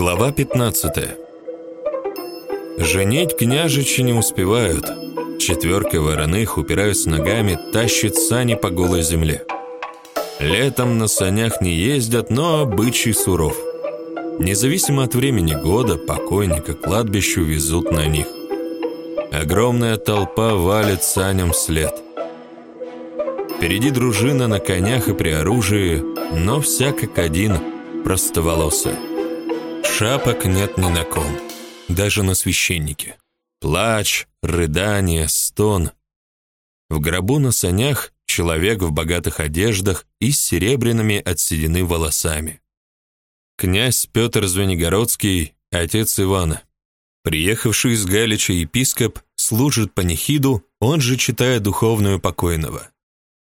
Глава 15. Женить княжичи не успевают. Четверка вороных, упираясь ногами, тащит сани по голой земле. Летом на санях не ездят, но обычай суров. Независимо от времени года, покойника кладбищу везут на них. Огромная толпа валит саням вслед. Впереди дружина на конях и при оружии, но вся как один простоволосая. Шапок нет ни на ком, даже на священнике. Плач, рыдание, стон. В гробу на санях человек в богатых одеждах и с серебряными от седины волосами. Князь Петр Звенигородский, отец Ивана. Приехавший из Галича епископ служит панихиду, он же читая духовную покойного.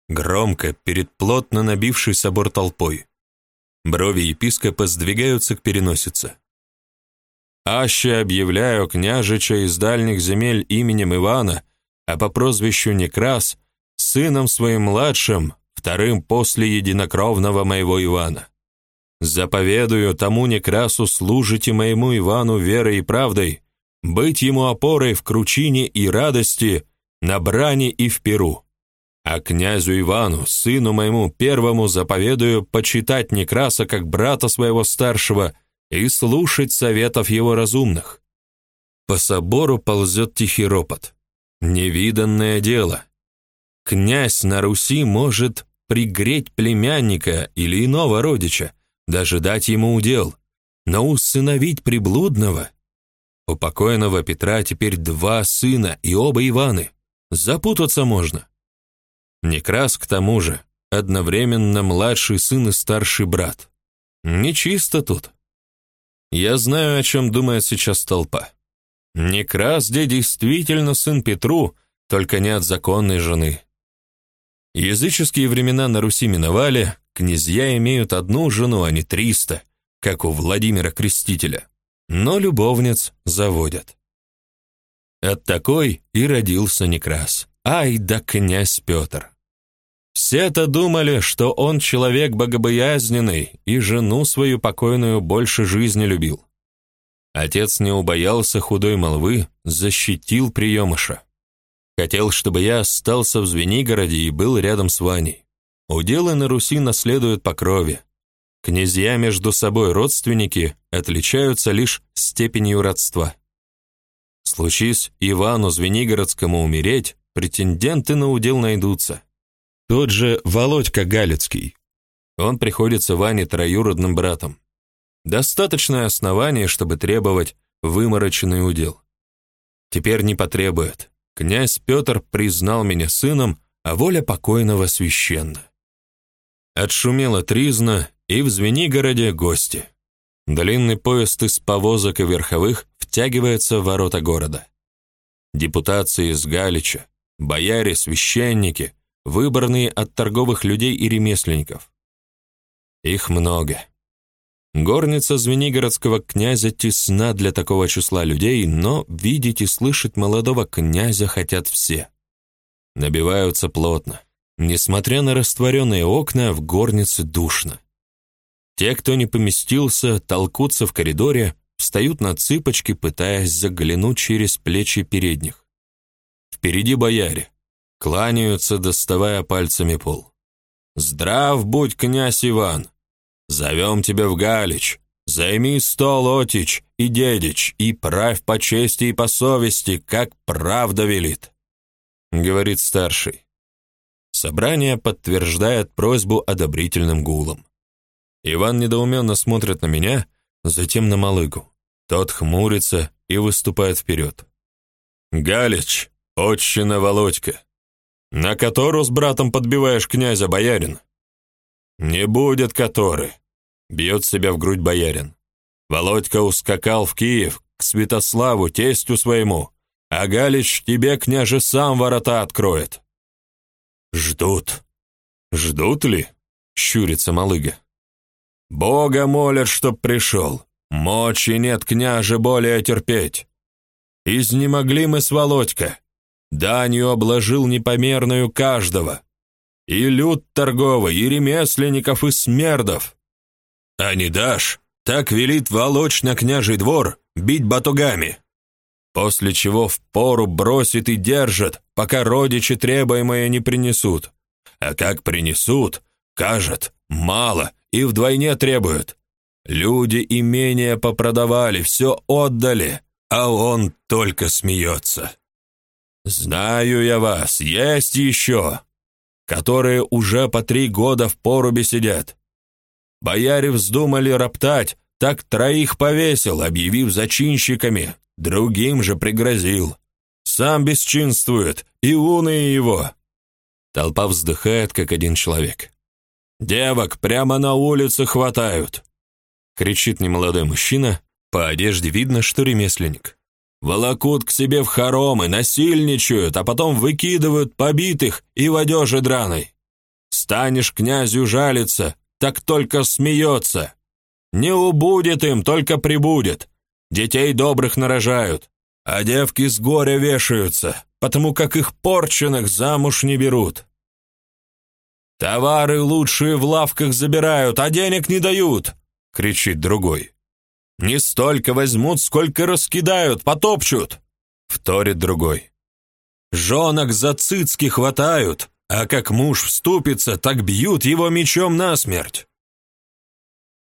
Громко, перед плотно набившей собор толпой. Брови епископа сдвигаются к переносице. «Аще объявляю княжича из дальних земель именем Ивана, а по прозвищу Некрас, сыном своим младшим, вторым после единокровного моего Ивана. Заповедую тому Некрасу служите моему Ивану верой и правдой, быть ему опорой в кручине и радости, на брани и в перу. А князю Ивану, сыну моему первому, заповедую почитать Некраса как брата своего старшего и слушать советов его разумных. По собору ползет тихий ропот. Невиданное дело. Князь на Руси может пригреть племянника или иного родича, даже дать ему удел, но усыновить приблудного. У покойного Петра теперь два сына и оба Иваны. Запутаться можно. Некрас к тому же одновременно младший сын и старший брат. Нечисто тут. Я знаю, о чем думает сейчас толпа. Некрас где действительно сын Петру, только не от законной жены. Языческие времена на Руси миновали, князья имеют одну жену, а не триста, как у Владимира Крестителя. Но любовниц заводят. От такой и родился Некрас. Ай да князь Петр! Все-то думали, что он человек богобоязненный и жену свою покойную больше жизни любил. Отец не убоялся худой молвы, защитил приемыша. Хотел, чтобы я остался в Звенигороде и был рядом с Ваней. Уделы на Руси наследуют по крови. Князья между собой родственники отличаются лишь степенью родства. Случись Ивану Звенигородскому умереть, претенденты на удел найдутся. Тот же Володька Галицкий. Он приходится Ване троюродным братом. Достаточное основание, чтобы требовать вымороченный удел. Теперь не потребует. Князь Петр признал меня сыном, а воля покойного священна. Отшумела тризна, и в Звенигороде гости. Длинный поезд из повозок и верховых втягивается в ворота города. Депутации из Галича, бояре, священники, выбранные от торговых людей и ремесленников. Их много. Горница Звенигородского князя тесна для такого числа людей, но видеть и слышать молодого князя хотят все. Набиваются плотно. Несмотря на растворенные окна, в горнице душно. Те, кто не поместился, толкутся в коридоре, встают на цыпочки, пытаясь заглянуть через плечи передних. Впереди бояре, кланяются, доставая пальцами пол. «Здрав будь, князь Иван! Зовем тебя в Галич! Займи стол, Отич и Дедич, и правь по чести и по совести, как правда велит!» Говорит старший. Собрание подтверждает просьбу одобрительным гулом. Иван недоуменно смотрит на меня, затем на Малыгу. Тот хмурится и выступает вперед. «Галич, отчина Володька, на которую с братом подбиваешь князя боярин?» «Не будет который», — бьет себя в грудь боярин. Володька ускакал в Киев к Святославу, тестю своему, а Галич тебе, княже, сам ворота откроет». «Ждут». «Ждут ли?» — щурится Малыга. Бога молят, чтоб пришел. Мочи нет, княже, более терпеть. Изнемогли мы с Володька. Данью обложил непомерную каждого. И люд торговый, и ремесленников, и смердов. А не дашь, так велит волочь на княжий двор, бить батугами. После чего в пору бросит и держит, пока родичи требуемое не принесут. А как принесут, кажет, мало и вдвойне требуют. Люди имение попродавали, все отдали, а он только смеется. Знаю я вас, есть еще, которые уже по три года в порубе сидят. Бояре вздумали роптать, так троих повесил, объявив зачинщиками, другим же пригрозил. Сам бесчинствует, и уны его. Толпа вздыхает, как один человек. Девок прямо на улице хватают. Кричит немолодой мужчина, по одежде видно, что ремесленник. Волокут к себе в хоромы, насильничают, а потом выкидывают побитых и в одежде драной. Станешь князю жалиться, так только смеется. Не убудет им, только прибудет. Детей добрых нарожают, а девки с горя вешаются, потому как их порченных замуж не берут. Товары лучшие в лавках забирают, а денег не дают, кричит другой. Не столько возьмут, сколько раскидают, потопчут, вторит другой. Жонок за цицки хватают, а как муж вступится, так бьют его мечом насмерть.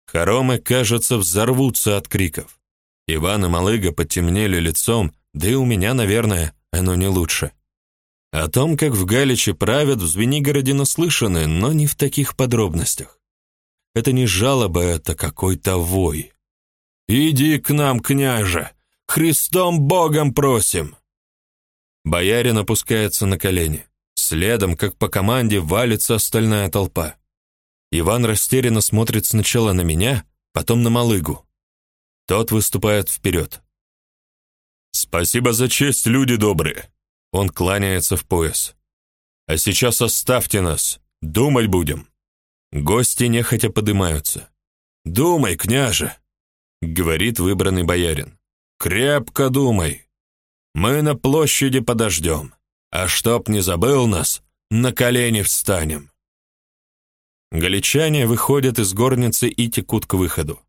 Хоромы, кажется, взорвутся от криков. Иван и Малыга потемнели лицом, да и у меня, наверное, оно не лучше. О том, как в Галиче правят, в Звенигороде наслышаны, но не в таких подробностях. Это не жалоба, это какой-то вой. «Иди к нам, княже! Христом Богом просим!» Боярин опускается на колени. Следом, как по команде, валится остальная толпа. Иван растерянно смотрит сначала на меня, потом на Малыгу. Тот выступает вперед. «Спасибо за честь, люди добрые!» Он кланяется в пояс. «А сейчас оставьте нас, думать будем!» Гости нехотя подымаются. «Думай, княже!» — говорит выбранный боярин. «Крепко думай! Мы на площади подождем, а чтоб не забыл нас, на колени встанем!» Галичане выходят из горницы и текут к выходу.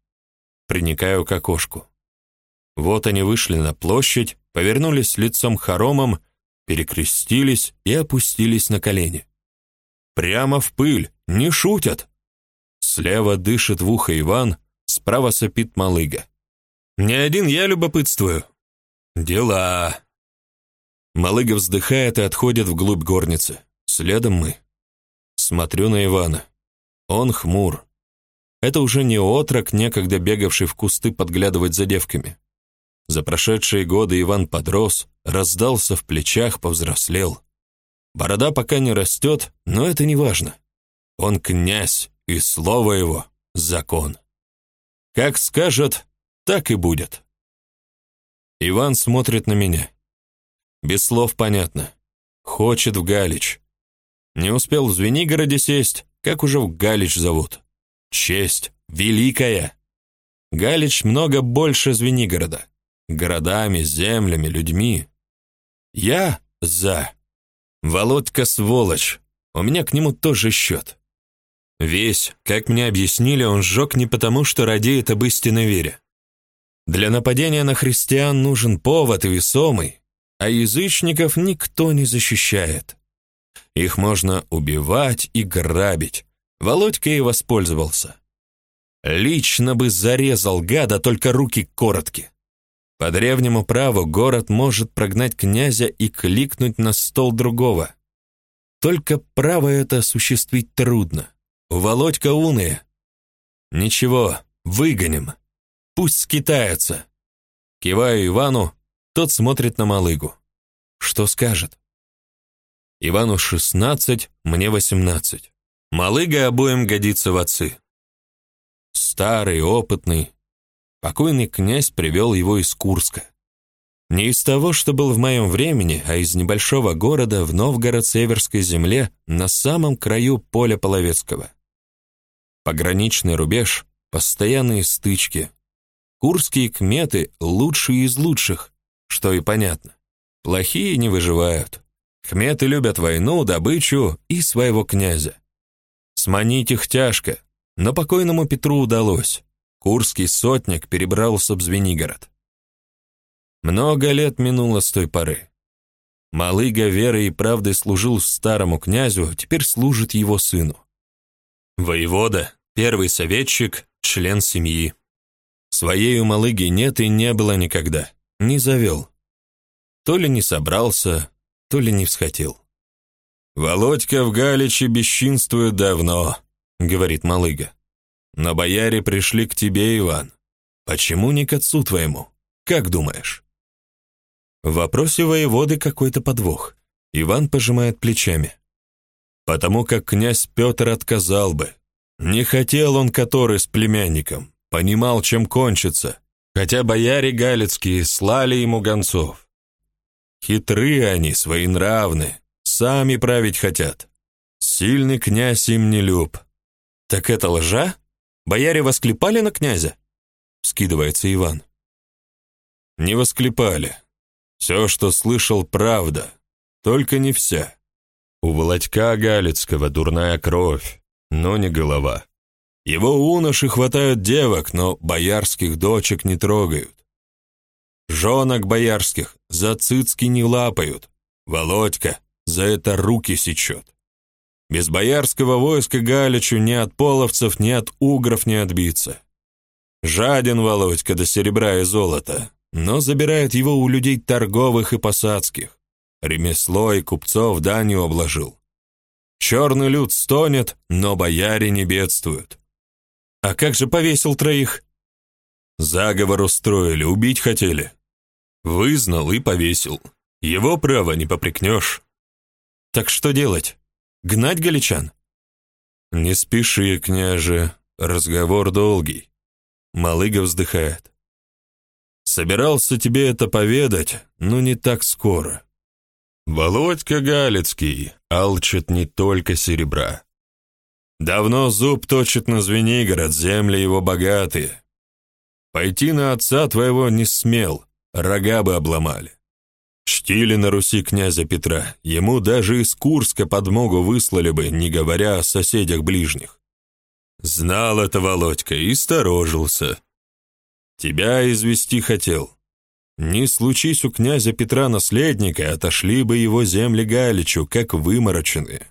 Приникаю к окошку. Вот они вышли на площадь, повернулись лицом хоромом, перекрестились и опустились на колени. Прямо в пыль, не шутят. Слева дышит в ухо Иван, справа сопит Малыга. Не один я любопытствую. Дела. Малыга вздыхает и отходит вглубь горницы. Следом мы. Смотрю на Ивана. Он хмур. Это уже не отрок, некогда бегавший в кусты подглядывать за девками. За прошедшие годы Иван подрос, раздался в плечах, повзрослел. Борода пока не растет, но это не важно. Он князь, и слово его — закон. Как скажет, так и будет. Иван смотрит на меня. Без слов понятно. Хочет в Галич. Не успел в Звенигороде сесть, как уже в Галич зовут. Честь великая. Галич много больше Звенигорода. Городами, землями, людьми. Я за. Володька сволочь. У меня к нему тоже счет. Весь, как мне объяснили, он сжег не потому, что радеет об истинной вере. Для нападения на христиан нужен повод и весомый, а язычников никто не защищает. Их можно убивать и грабить. Володька и воспользовался. Лично бы зарезал гада, только руки короткие. По древнему праву город может прогнать князя и кликнуть на стол другого. Только право это осуществить трудно. Володька уные. Ничего, выгоним. Пусть скитается. Киваю Ивану, тот смотрит на малыгу. Что скажет? Ивану шестнадцать, мне восемнадцать. Малыга обоим годится в отцы. Старый, опытный, Покойный князь привел его из Курска. Не из того, что был в моем времени, а из небольшого города в Новгород-Северской земле на самом краю поля Половецкого. Пограничный рубеж, постоянные стычки. Курские кметы лучшие из лучших, что и понятно. Плохие не выживают. Кметы любят войну, добычу и своего князя. Сманить их тяжко, но покойному Петру удалось. курский сотник перебрался в Звенигород. Много лет минуло с той поры. Малыга верой и правдой служил старому князю, теперь служит его сыну. Воевода, первый советчик, член семьи. Своей у Малыги нет и не было никогда, не завел. То ли не собрался, то ли не всхотел. «Володька в Галиче бесчинствует давно», — говорит Малыга. «Но бояре пришли к тебе, Иван. Почему не к отцу твоему? Как думаешь?» В вопросе воеводы какой-то подвох. Иван пожимает плечами. Потому как князь Петр отказал бы. Не хотел он который с племянником, понимал, чем кончится, хотя бояре галицкие слали ему гонцов. Хитры они, своенравны, сами править хотят. Сильный князь им не люб. Так это лжа? Бояре восклепали на князя? Скидывается Иван. Не восклепали, все, что слышал, правда, только не вся. У Володька Галицкого дурная кровь, но не голова. Его уноши хватают девок, но боярских дочек не трогают. Жонок боярских за цицки не лапают. Володька за это руки сечет. Без боярского войска Галичу ни от половцев, ни от угров не отбиться. Жаден Володька до серебра и золота, но забирает его у людей торговых и посадских. Ремесло и купцов данью обложил. Черный люд стонет, но бояре не бедствуют. А как же повесил троих? Заговор устроили, убить хотели. Вызнал и повесил. Его право не попрекнешь. Так что делать? Гнать галичан? Не спеши, княже, разговор долгий. Малыга вздыхает. Собирался тебе это поведать, но не так скоро. Володька Галицкий алчит не только серебра. Давно зуб точит на Звенигород, земли его богатые. Пойти на отца твоего не смел, рога бы обломали. Чтили на Руси князя Петра, ему даже из Курска подмогу выслали бы, не говоря о соседях ближних. Знал это Володька и сторожился. Тебя извести хотел. Не случись у князя Петра наследника, отошли бы его земли Галичу, как вымороченные.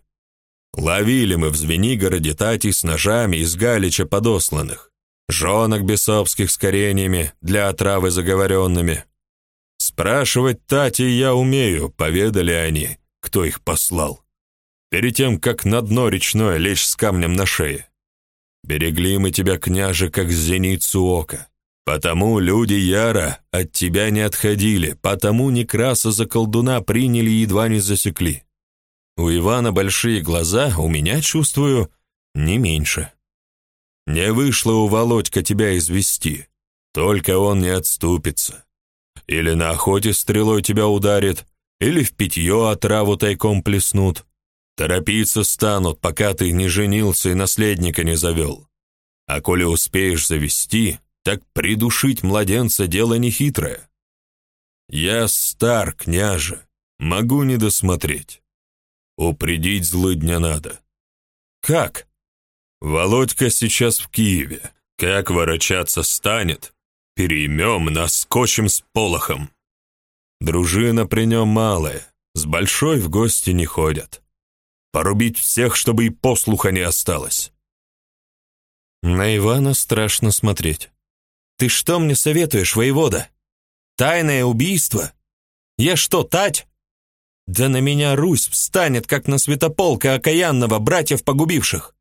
Ловили мы в Звенигороде тати с ножами из Галича подосланных, жонок бесовских с кореньями для отравы заговоренными. Спрашивать тати я умею, поведали они, кто их послал. Перед тем, как на дно речное лечь с камнем на шее. Берегли мы тебя, княже, как зеницу ока. Потому люди Яра от тебя не отходили, потому Некраса за колдуна приняли и едва не засекли. У Ивана большие глаза, у меня, чувствую, не меньше. Не вышло у Володька тебя извести, только он не отступится. Или на охоте стрелой тебя ударит, или в питье отраву тайком плеснут. Торопиться станут, пока ты не женился и наследника не завел. А коли успеешь завести, так придушить младенца дело нехитрое. Я стар, княже, могу не досмотреть. Упредить злыдня надо. Как? Володька сейчас в Киеве. Как ворочаться станет, переймем, наскочим с полохом. Дружина при нем малая, с большой в гости не ходят. Порубить всех, чтобы и послуха не осталось. На Ивана страшно смотреть. Ты что мне советуешь, воевода? Тайное убийство? Я что, тать? Да на меня Русь встанет, как на святополка окаянного, братьев погубивших.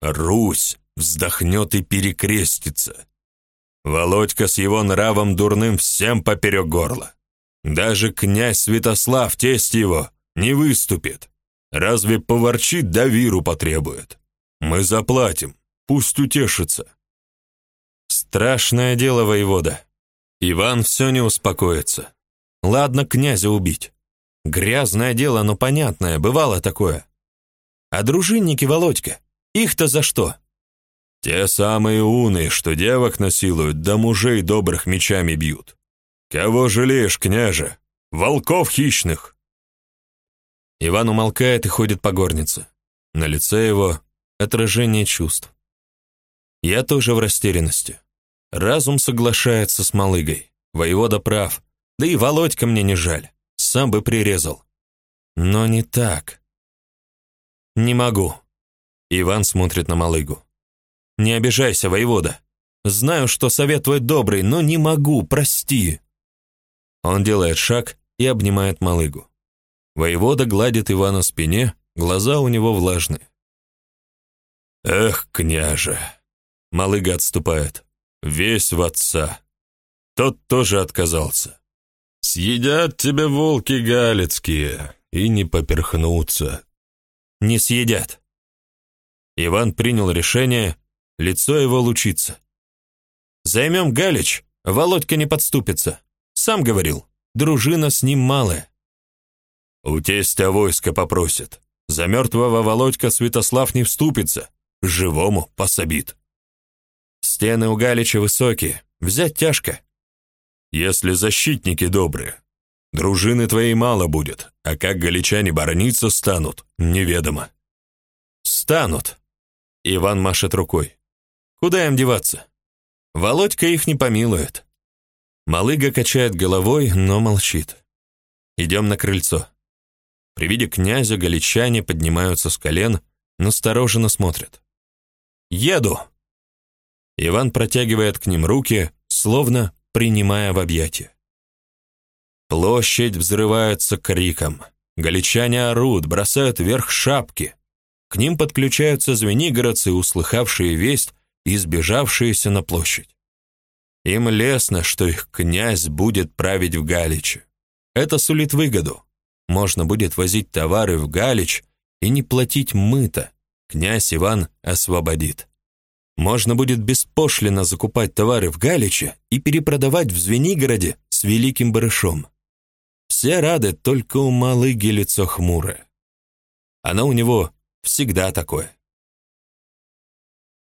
Русь вздохнет и перекрестится. Володька с его нравом дурным всем поперек горла. Даже князь Святослав, тесть его, не выступит. Разве поворчит да виру потребует? Мы заплатим, пусть утешится. Страшное дело, воевода. Иван все не успокоится. Ладно князя убить. Грязное дело, но понятное, бывало такое. А дружинники, Володька, их-то за что? Те самые уны, что девок насилуют, да мужей добрых мечами бьют. Кого жалеешь, княже? Волков хищных!» Иван умолкает и ходит по горнице. На лице его отражение чувств. Я тоже в растерянности. Разум соглашается с Малыгой. Воевода прав. Да и Володька мне не жаль. Сам бы прирезал. Но не так. Не могу. Иван смотрит на Малыгу. Не обижайся, воевода. Знаю, что совет твой добрый, но не могу, прости. Он делает шаг и обнимает Малыгу. Воевода гладит Ивана спине, глаза у него влажные. Эх, княже. Малыга отступает. Весь в отца. Тот тоже отказался. Съедят тебя волки галицкие и не поперхнутся. Не съедят. Иван принял решение, лицо его лучится. Займем Галич, Володька не подступится. Сам говорил, дружина с ним малая. У тестя войско попросит. За мертвого Володька Святослав не вступится, живому пособит. Стены у Галича высокие, взять тяжко. Если защитники добрые, дружины твоей мало будет, а как галичане борониться станут, неведомо. Станут. Иван машет рукой. Куда им деваться? Володька их не помилует. Малыга качает головой, но молчит. Идем на крыльцо. При виде князя галичане поднимаются с колен, настороженно смотрят. «Еду!» Иван протягивает к ним руки, словно принимая в объятия. Площадь взрывается криком. Галичане орут, бросают вверх шапки. К ним подключаются звенигородцы, услыхавшие весть и сбежавшиеся на площадь. Им лестно, что их князь будет править в Галиче. Это сулит выгоду. Можно будет возить товары в Галич и не платить мыта. Князь Иван освободит. Можно будет беспошлино закупать товары в Галиче и перепродавать в Звенигороде с великим барышом. Все рады, только у Малыги лицо хмурое. Оно у него всегда такое.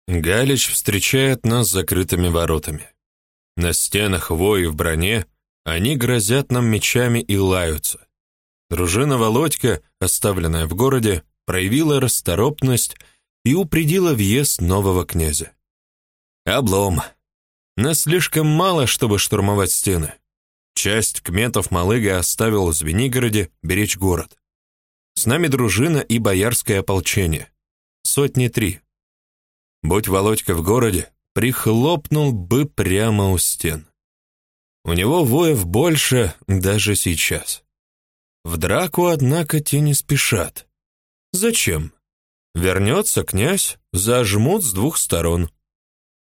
Галич встречает нас закрытыми воротами. На стенах вои в броне, они грозят нам мечами и лаются. Дружина Володька, оставленная в городе, проявила расторопность и упредила въезд нового князя. Облом. Нас слишком мало, чтобы штурмовать стены. Часть кметов Малыга оставил в Звенигороде беречь город. С нами дружина и боярское ополчение. Сотни три. Будь Володька в городе, прихлопнул бы прямо у стен. У него воев больше даже сейчас. В драку, однако, те не спешат. Зачем? Вернется князь, зажмут с двух сторон.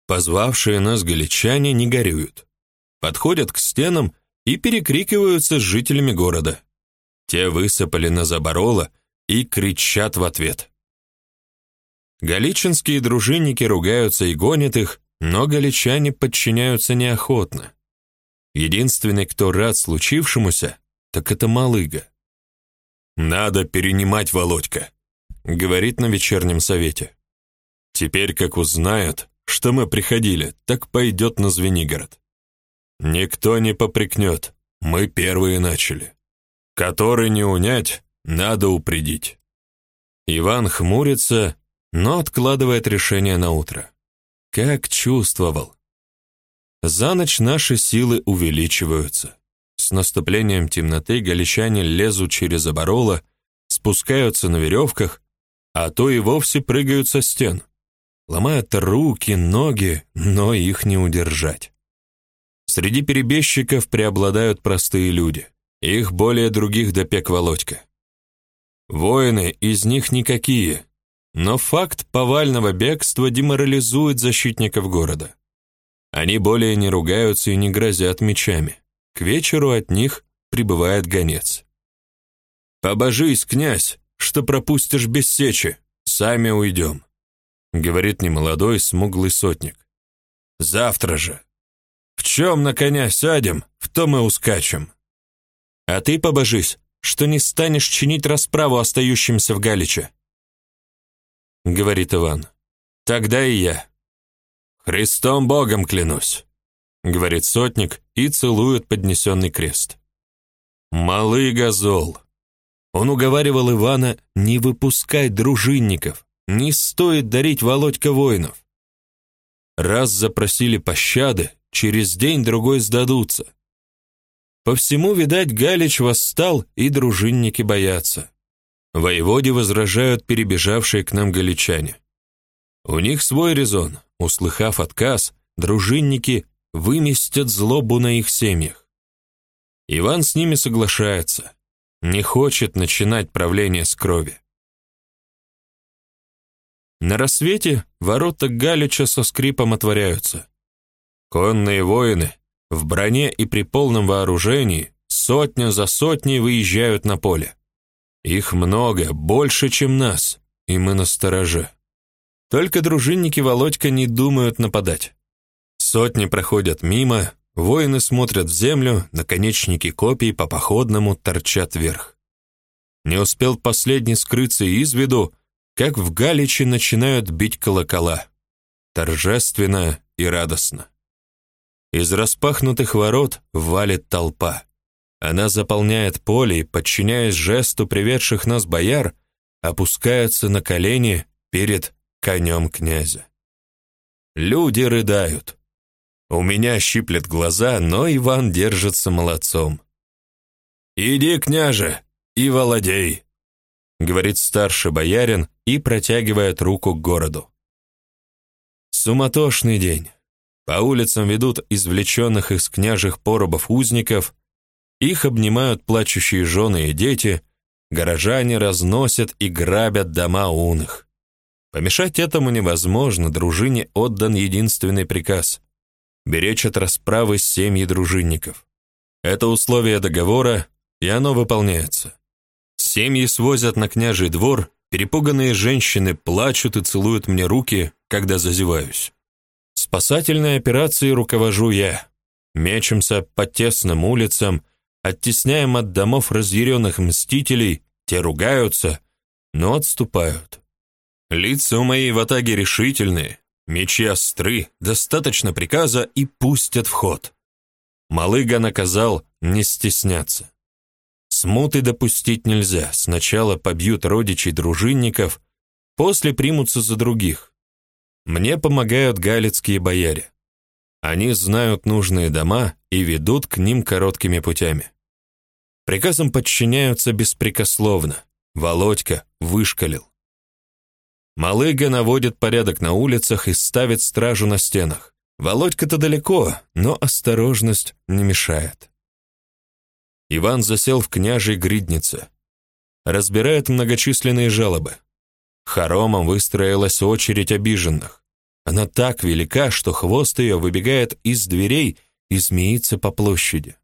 Позвавшие нас галичане не горюют. Подходят к стенам и перекрикиваются с жителями города. Те высыпали на заборола и кричат в ответ. Галичинские дружинники ругаются и гонят их, но галичане подчиняются неохотно. Единственный, кто рад случившемуся, так это Малыга. «Надо перенимать Володька», — говорит на вечернем совете. «Теперь, как узнают, что мы приходили, так пойдет на Звенигород. Никто не попрекнет, мы первые начали. Который не унять, надо упредить». Иван хмурится, но откладывает решение на утро. Как чувствовал. За ночь наши силы увеличиваются. С наступлением темноты галичане лезут через оборола, спускаются на веревках, а то и вовсе прыгают со стен. Ломают руки, ноги, но их не удержать. Среди перебежчиков преобладают простые люди. Их более других допек Володька. Воины из них никакие, но факт повального бегства деморализует защитников города. Они более не ругаются и не грозят мечами. К вечеру от них прибывает гонец. «Побожись, князь, что пропустишь без сечи, сами уйдем», говорит немолодой смуглый сотник. «Завтра же. В чем на коня сядем, в том и ускачем. А ты побожись, что не станешь чинить расправу остающимся в Галиче», говорит Иван. «Тогда и я. Христом Богом клянусь» говорит сотник и целует поднесенный крест. Малый газол. Он уговаривал Ивана не выпускать дружинников, не стоит дарить Володька воинов. Раз запросили пощады, через день-другой сдадутся. По всему, видать, Галич восстал, и дружинники боятся. Воеводе возражают перебежавшие к нам галичане. У них свой резон. Услыхав отказ, дружинники выместят злобу на их семьях. Иван с ними соглашается. Не хочет начинать правление с крови. На рассвете ворота Галича со скрипом отворяются. Конные воины в броне и при полном вооружении сотня за сотней выезжают на поле. Их много, больше, чем нас, и мы на стороже. Только дружинники Володька не думают нападать. Сотни проходят мимо, воины смотрят в землю, наконечники копий по походному торчат вверх. Не успел последний скрыться из виду, как в Галиче начинают бить колокола. Торжественно и радостно. Из распахнутых ворот валит толпа. Она заполняет поле и, подчиняясь жесту приведших нас бояр, опускается на колени перед конем князя. Люди рыдают. У меня щиплет глаза, но Иван держится молодцом. «Иди, княже, и володей», — говорит старший боярин и протягивает руку к городу. Суматошный день. По улицам ведут извлеченных из княжих поробов узников, их обнимают плачущие жены и дети, горожане разносят и грабят дома уных. Помешать этому невозможно, дружине отдан единственный приказ – беречь от расправы семьи дружинников. Это условие договора, и оно выполняется. Семьи свозят на княжий двор, перепуганные женщины плачут и целуют мне руки, когда зазеваюсь. Спасательной операцией руковожу я. Мечемся по тесным улицам, оттесняем от домов разъяренных мстителей, те ругаются, но отступают. Лица у моей ватаги решительные, мечи остры, достаточно приказа и пустят в ход. Малыга наказал не стесняться. Смуты допустить нельзя, сначала побьют родичей дружинников, после примутся за других. Мне помогают галицкие бояре. Они знают нужные дома и ведут к ним короткими путями. Приказам подчиняются беспрекословно. Володька вышкалил. Малыга наводит порядок на улицах и ставит стражу на стенах. Володька-то далеко, но осторожность не мешает. Иван засел в княжей гриднице. Разбирает многочисленные жалобы. Хоромом выстроилась очередь обиженных. Она так велика, что хвост ее выбегает из дверей и змеится по площади.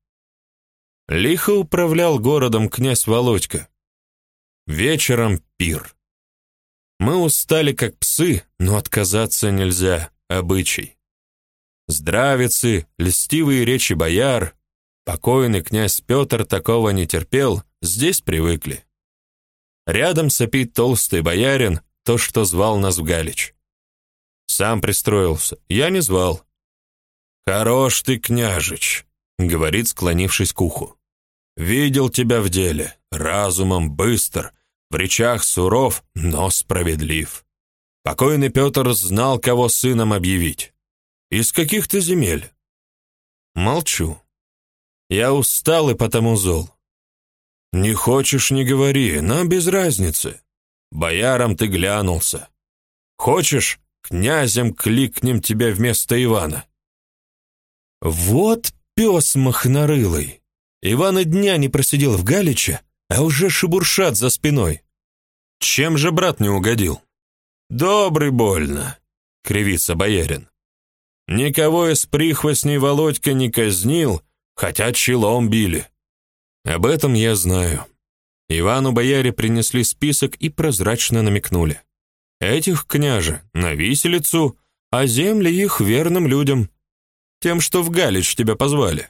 Лихо управлял городом князь Володька. Вечером пир. Мы устали как псы, но отказаться нельзя, обычай. Здравицы, льстивые речи бояр, покойный князь Петр такого не терпел, здесь привыкли. Рядом сопит толстый боярин, то, что звал нас в Галич. Сам пристроился, я не звал. «Хорош ты, княжич», — говорит, склонившись к уху. «Видел тебя в деле, разумом быстр, в речах суров, но справедлив. Покойный Петр знал, кого сыном объявить. Из каких ты земель?» Молчу. Я устал и потому зол. «Не хочешь, не говори, нам без разницы. Боярам ты глянулся. Хочешь, князем кликнем тебя вместо Ивана?» «Вот пес махнорылый! Иван и дня не просидел в Галиче, а уже шебуршат за спиной. Чем же брат не угодил?» «Добрый больно», — кривится боярин. «Никого из прихвостней Володька не казнил, хотя челом били. Об этом я знаю. Ивану бояре принесли список и прозрачно намекнули. Этих, княже, на виселицу, а земли их верным людям, тем, что в Галич тебя позвали.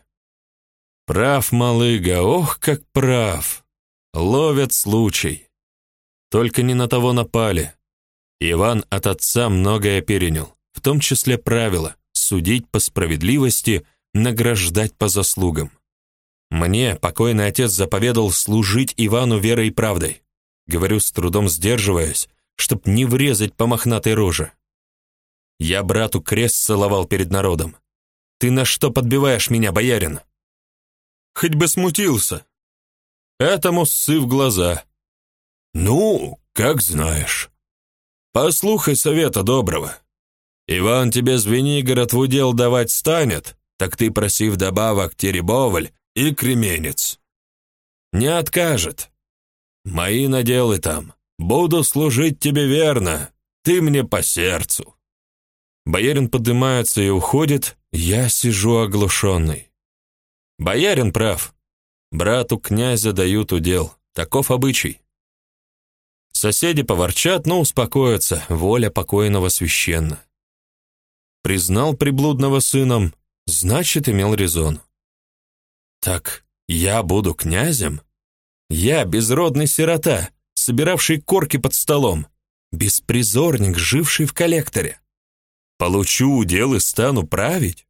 Прав, малыга, ох, как прав. Ловят случай. Только не на того напали. Иван от отца многое перенял, в том числе правила судить по справедливости, награждать по заслугам. Мне покойный отец заповедал служить Ивану верой и правдой. Говорю с трудом сдерживаясь, чтоб не врезать по мохнатой роже. Я брату крест целовал перед народом. Ты на что подбиваешь меня, боярин? Хоть бы смутился. Этому ссы в глаза. Ну, как знаешь. Послухай совета доброго. Иван тебе Звенигород в удел давать станет, так ты проси вдобавок Теребовль и Кременец. Не откажет. Мои наделы там. Буду служить тебе верно. Ты мне по сердцу. Боярин поднимается и уходит, я сижу оглушенный. Боярин прав. Брату князя дают удел. Таков обычай. Соседи поворчат, но успокоятся, воля покойного священна. Признал приблудного сыном, значит, имел резон. Так я буду князем? Я безродный сирота, собиравший корки под столом, беспризорник, живший в коллекторе. Получу удел и стану править?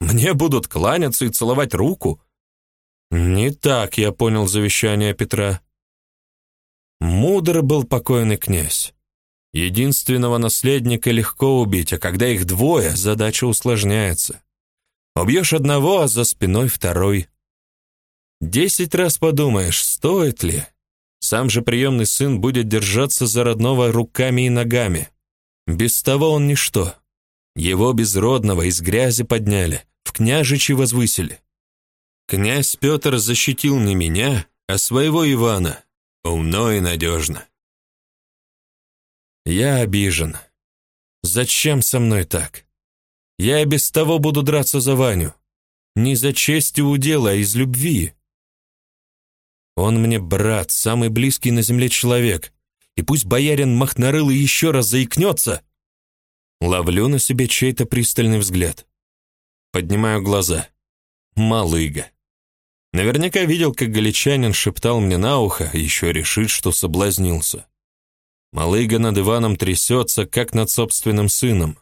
Мне будут кланяться и целовать руку? Не так я понял завещание Петра. Мудр был покойный князь. Единственного наследника легко убить, а когда их двое, задача усложняется. Убьешь одного, а за спиной второй. Десять раз подумаешь, стоит ли. Сам же приемный сын будет держаться за родного руками и ногами. Без того он ничто. Его безродного из грязи подняли, в княжичи возвысили. Князь Петр защитил не меня, а своего Ивана. Умно и надежно. Я обижен. Зачем со мной так? Я и без того буду драться за Ваню. Не за честь и удела, а из любви. Он мне брат, самый близкий на земле человек. И пусть боярин Махнарылый еще раз заикнется, Ловлю на себе чей-то пристальный взгляд. Поднимаю глаза. Малыга. Наверняка видел, как галичанин шептал мне на ухо, еще решит, что соблазнился. Малыга над Иваном трясется, как над собственным сыном.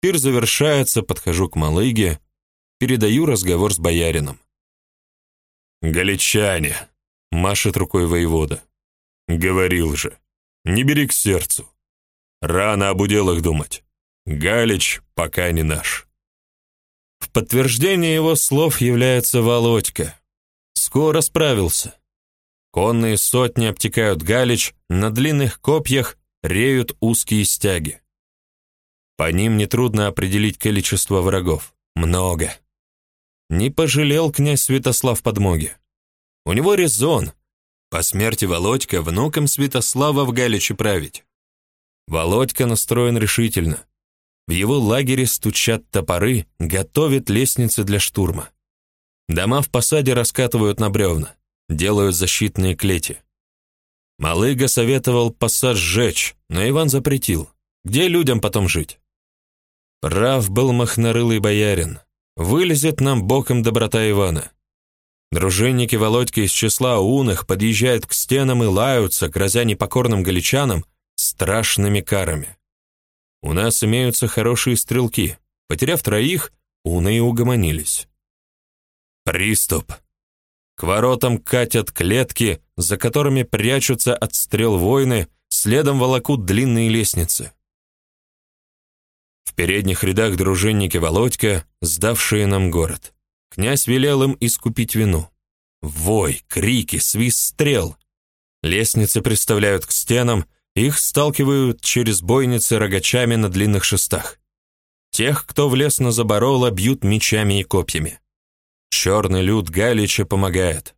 Пир завершается, подхожу к Малыге, передаю разговор с боярином. «Галичане!» — машет рукой воевода. «Говорил же, не бери к сердцу. Рано об уделах думать. Галич пока не наш. В подтверждение его слов является Володька. Скоро справился. Конные сотни обтекают Галич, на длинных копьях реют узкие стяги. По ним нетрудно определить количество врагов. Много. Не пожалел князь Святослав подмоги. У него резон. По смерти Володька внуком Святослава в Галиче править. Володька настроен решительно. В его лагере стучат топоры, готовят лестницы для штурма. Дома в посаде раскатывают на бревна, делают защитные клети. Малыга советовал посад сжечь, но Иван запретил. Где людям потом жить? Прав был махнарылый боярин. Вылезет нам боком доброта Ивана. Дружинники Володьки из числа уных подъезжают к стенам и лаются, грозя непокорным галичанам, страшными карами. У нас имеются хорошие стрелки. Потеряв троих, уны угомонились. Приступ. К воротам катят клетки, за которыми прячутся от стрел воины, следом волокут длинные лестницы. В передних рядах дружинники Володька, сдавшие нам город. Князь велел им искупить вину. Вой, крики, свист стрел. Лестницы приставляют к стенам, их сталкивают через бойницы рогачами на длинных шестах. Тех, кто влез на заборола, бьют мечами и копьями. Черный люд Галича помогает.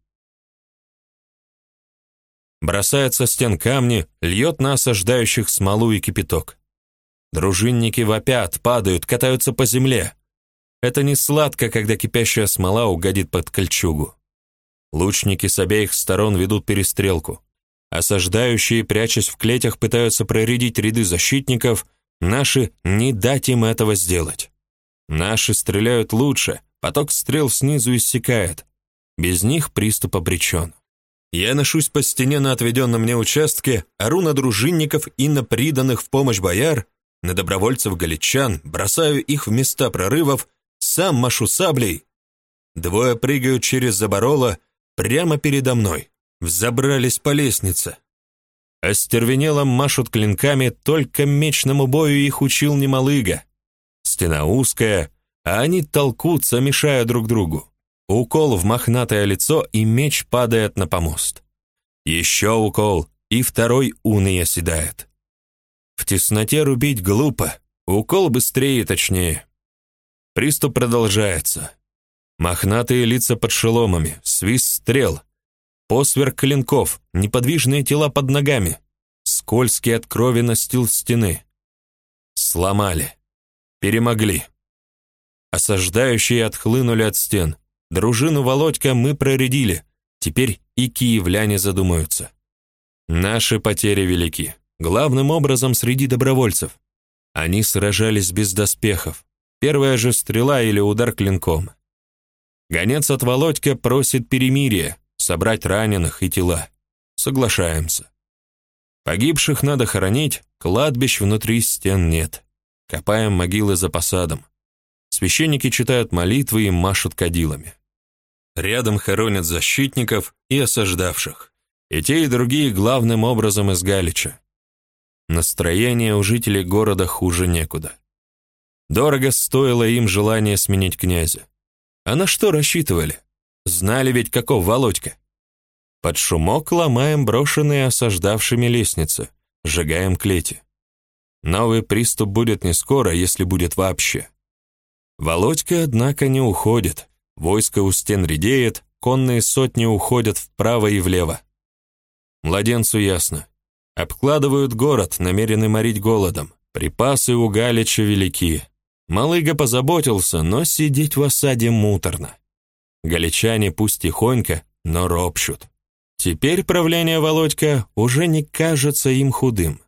Бросает со стен камни, льет на осаждающих смолу и кипяток. Дружинники вопят, падают, катаются по земле. Это не сладко, когда кипящая смола угодит под кольчугу. Лучники с обеих сторон ведут перестрелку. Осаждающие, прячась в клетях, пытаются проредить ряды защитников, наши не дать им этого сделать. Наши стреляют лучше, поток стрел снизу иссякает. Без них приступ обречен. Я ношусь по стене на отведенном мне участке, ору на дружинников и на приданных в помощь бояр, на добровольцев-галичан, бросаю их в места прорывов, сам машу саблей. Двое прыгают через заборола прямо передо мной взобрались по лестнице. Остервенело машут клинками, только мечному бою их учил немалыга. Стена узкая, а они толкутся, мешая друг другу. Укол в мохнатое лицо, и меч падает на помост. Еще укол, и второй уный оседает. В тесноте рубить глупо, укол быстрее и точнее. Приступ продолжается. Мохнатые лица под шеломами, свист стрел, посверк клинков, неподвижные тела под ногами, скользкий от крови настил стены. Сломали, перемогли. Осаждающие отхлынули от стен. Дружину Володька мы проредили. Теперь и киевляне задумаются. Наши потери велики, главным образом среди добровольцев. Они сражались без доспехов. Первая же стрела или удар клинком. Гонец от Володька просит перемирия, собрать раненых и тела. Соглашаемся. Погибших надо хоронить, кладбищ внутри стен нет. Копаем могилы за посадом. Священники читают молитвы и машут кадилами. Рядом хоронят защитников и осаждавших. И те, и другие главным образом из Галича. Настроение у жителей города хуже некуда. Дорого стоило им желание сменить князя. А на что рассчитывали? Знали ведь, каков Володька. Под шумок ломаем брошенные осаждавшими лестницы, сжигаем клети. Новый приступ будет не скоро, если будет вообще. Володька, однако, не уходит. Войско у стен редеет, конные сотни уходят вправо и влево. Младенцу ясно. Обкладывают город, намерены морить голодом. Припасы у Галича велики. Малыга позаботился, но сидеть в осаде муторно. Галичане пусть тихонько, но ропщут. Теперь правление Володька уже не кажется им худым.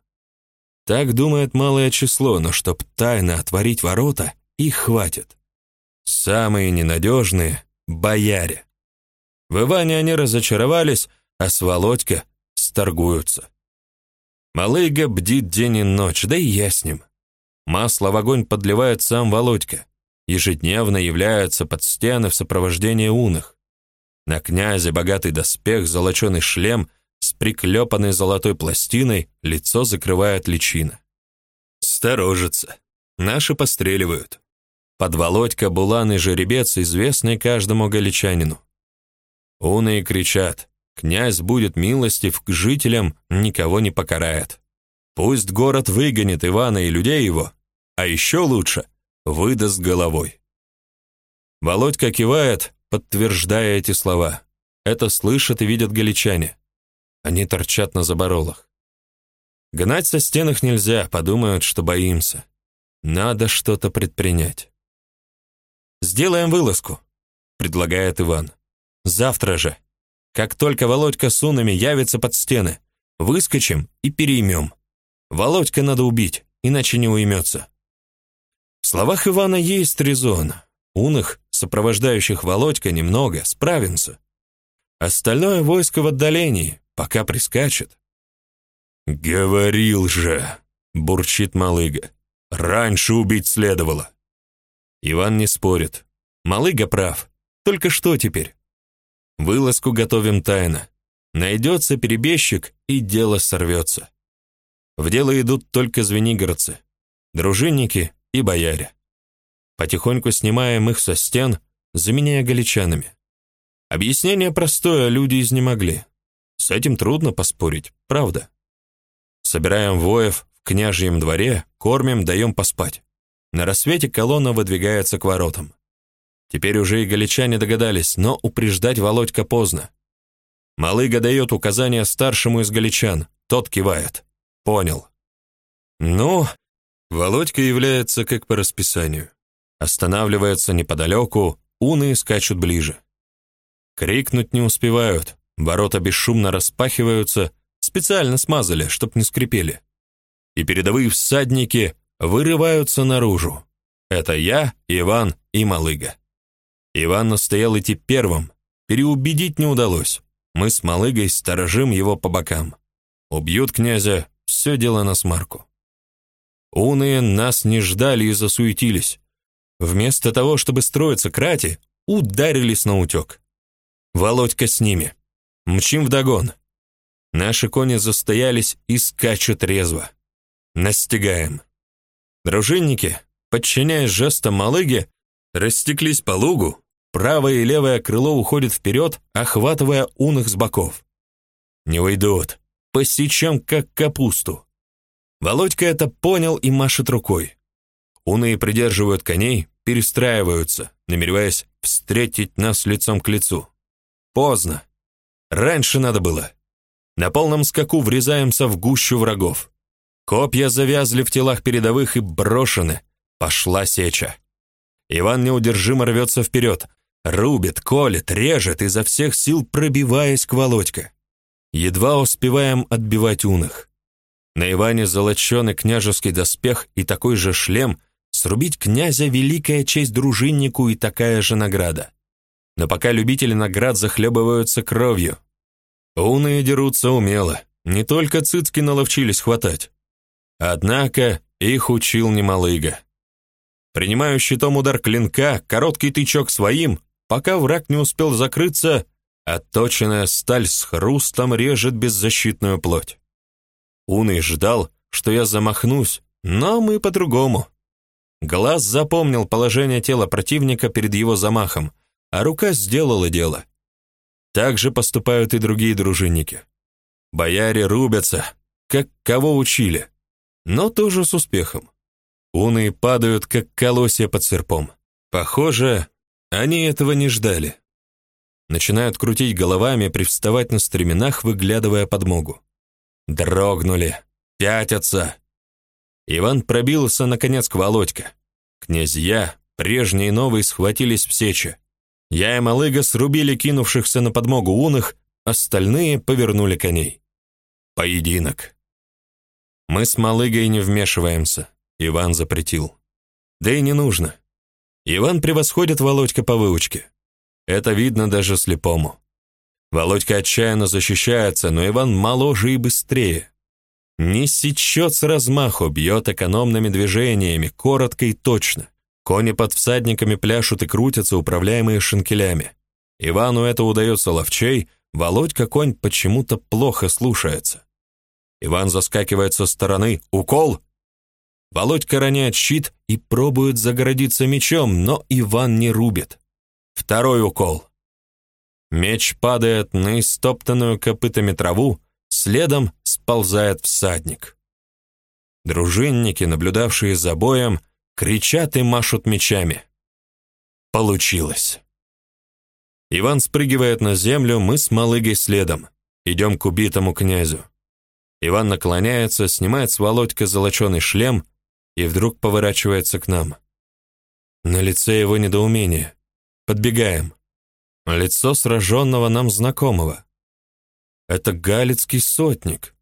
Так думает малое число, но чтоб тайно отворить ворота, их хватит. Самые ненадежные — бояре. В Иване они разочаровались, а с Володька сторгуются. Малыга бдит день и ночь, да и я с ним. Масло в огонь подливает сам Володька. Ежедневно является под стены в сопровождении уных. На князе богатый доспех, золоченый шлем с приклепанной золотой пластиной, лицо закрывает личина. Сторожится. Наши постреливают. Под Володька Булан и жеребец, известный каждому галичанину. Уны кричат, князь будет милостив к жителям, никого не покарает. Пусть город выгонит Ивана и людей его, а еще лучше выдаст головой. Володька кивает, подтверждая эти слова. Это слышат и видят галичане. Они торчат на заборолах. Гнать со стенах нельзя, подумают, что боимся. Надо что-то предпринять. «Сделаем вылазку», — предлагает Иван. «Завтра же. Как только Володька с унами явится под стены, выскочим и переймем. Володька надо убить, иначе не уймется». В словах Ивана есть резон. Унных, сопровождающих Володька, немного, справимся. Остальное войско в отдалении, пока прискачет. «Говорил же», — бурчит Малыга, — «раньше убить следовало». Иван не спорит. Малыга прав. Только что теперь? Вылазку готовим тайно. Найдется перебежчик, и дело сорвется. В дело идут только звенигородцы, дружинники и бояре. Потихоньку снимаем их со стен, заменяя галичанами. Объяснение простое, люди изнемогли. С этим трудно поспорить, правда. Собираем воев в княжьем дворе, кормим, даем поспать. На рассвете колонна выдвигается к воротам. Теперь уже и галичане догадались, но упреждать Володька поздно. Малыга дает указания старшему из галичан, тот кивает. Понял. Ну, Володька является как по расписанию. Останавливается неподалеку, уны скачут ближе. Крикнуть не успевают, ворота бесшумно распахиваются, специально смазали, чтоб не скрипели. И передовые всадники вырываются наружу. Это я, Иван и Малыга. Иван настоял идти первым. Переубедить не удалось. Мы с Малыгой сторожим его по бокам. Убьют князя, все дело на смарку. Уные нас не ждали и засуетились. Вместо того, чтобы строиться крати, ударились на утек. Володька с ними. Мчим вдогон. Наши кони застоялись и скачут резво. Настигаем. Дружинники, подчиняясь жестам малыги, растеклись по лугу, правое и левое крыло уходит вперед, охватывая уных с боков. Не уйдут, посечем как капусту. Володька это понял и машет рукой. Уные придерживают коней, перестраиваются, намереваясь встретить нас лицом к лицу. Поздно. Раньше надо было. На полном скаку врезаемся в гущу врагов. Копья завязли в телах передовых и брошены. Пошла сеча. Иван неудержимо рвется вперед. Рубит, колет, режет, изо всех сил пробиваясь к Володьке. Едва успеваем отбивать унах. На Иване золоченый княжеский доспех и такой же шлем, Срубить князя — великая честь дружиннику и такая же награда. Но пока любители наград захлебываются кровью. Умные дерутся умело, не только цицки наловчились хватать. Однако их учил немалыга. Принимаю щитом удар клинка, короткий тычок своим, пока враг не успел закрыться, отточенная сталь с хрустом режет беззащитную плоть. Уный ждал, что я замахнусь, но мы по-другому. Глаз запомнил положение тела противника перед его замахом, а рука сделала дело. Так же поступают и другие дружинники. Бояре рубятся, как кого учили, но тоже с успехом. Уны падают, как колосья под серпом. Похоже, они этого не ждали. Начинают крутить головами, привставать на стременах, выглядывая подмогу. Дрогнули, пятятся, Иван пробился, наконец, к Володьке. Князья, прежние и новые, схватились в сече. Я и Малыга срубили кинувшихся на подмогу уных, остальные повернули коней. Поединок. Мы с Малыгой не вмешиваемся, Иван запретил. Да и не нужно. Иван превосходит Володька по выучке. Это видно даже слепому. Володька отчаянно защищается, но Иван моложе и быстрее. Не сечет с размаху, бьет экономными движениями, коротко и точно. Кони под всадниками пляшут и крутятся, управляемые шинкелями. Ивану это удается ловчей, Володька конь почему-то плохо слушается. Иван заскакивает со стороны. Укол! Володька роняет щит и пробует загородиться мечом, но Иван не рубит. Второй укол. Меч падает на истоптанную копытами траву, следом сползает всадник. Дружинники, наблюдавшие за боем, кричат и машут мечами. Получилось. Иван спрыгивает на землю, мы с Малыгой следом. Идем к убитому князю. Иван наклоняется, снимает с Володька золоченый шлем и вдруг поворачивается к нам. На лице его недоумение. Подбегаем. Лицо сраженного нам знакомого. Это галицкий сотник.